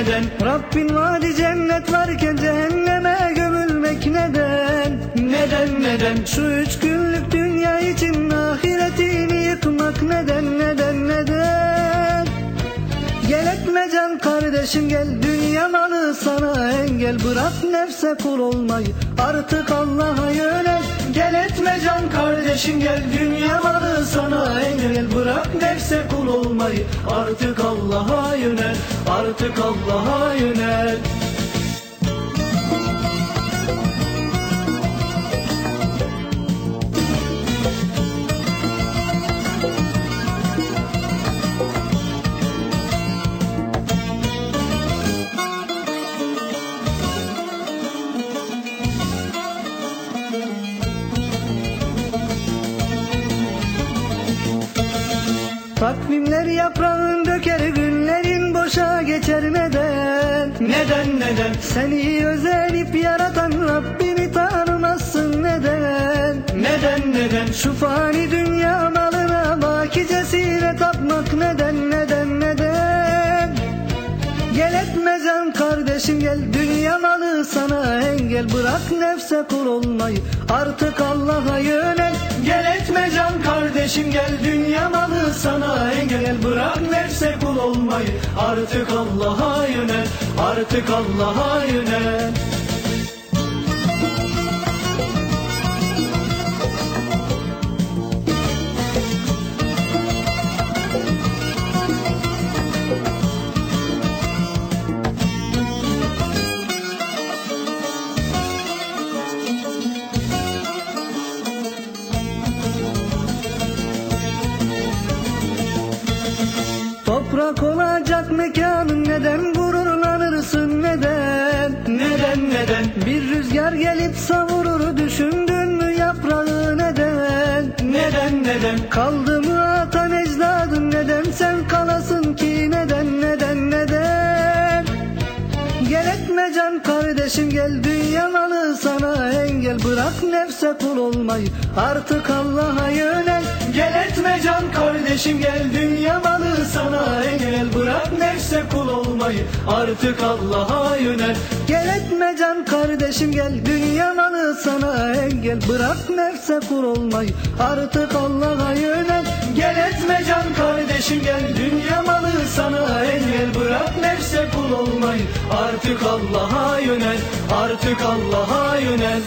Rabbin vaadi cennet varken cehenneme gömülmek neden? Neden neden? Şu üç günlük dünya için ahiretini yıkmak neden neden neden? Gel etme can kardeşim gel dünya malı sana engel Bırak nefse kul olmayı artık Allah'a yönel Gel etme can kardeşim gel dünya malı sana nefse kul olmayı artık Allah'a yönel Artık Allah'a yönel Takvimler yaprağın döker günlerin boşa geçer neden? Neden neden? Seni özenip yaratan Rabbini tanımazsın neden? Neden neden? Şu fani dünya malına bakicesine tapmak neden neden neden? Gel etme can kardeşim gel dünya malı sana engel Bırak nefse kul olmayı artık Allah'a yönel kardeşim gel dünya malı sana engel. Bırak nefse kul olmayı artık Allah'a yönel Artık Allah'a yönel rüzgar gelip savurur düşündün mü yaprağı neden? Neden neden? Kaldı mı atan ecdadın neden sen kalasın ki neden neden neden? Gel etme can kardeşim gel dünya malı sana engel Bırak nefse kul olmayı artık Allah'a yönel Gel etme can kardeşim gel dünya malı sana engel Bırak olmayı artık Allah'a yönel. Gel etme can kardeşim gel. Dünya malı sana engel Bırak nefse kul olmayı artık Allah'a yönel. Gel etme can kardeşim gel. Dünya malı sana engel Bırak nefse kul olmayı artık Allah'a yönel. Artık Allah'a yönel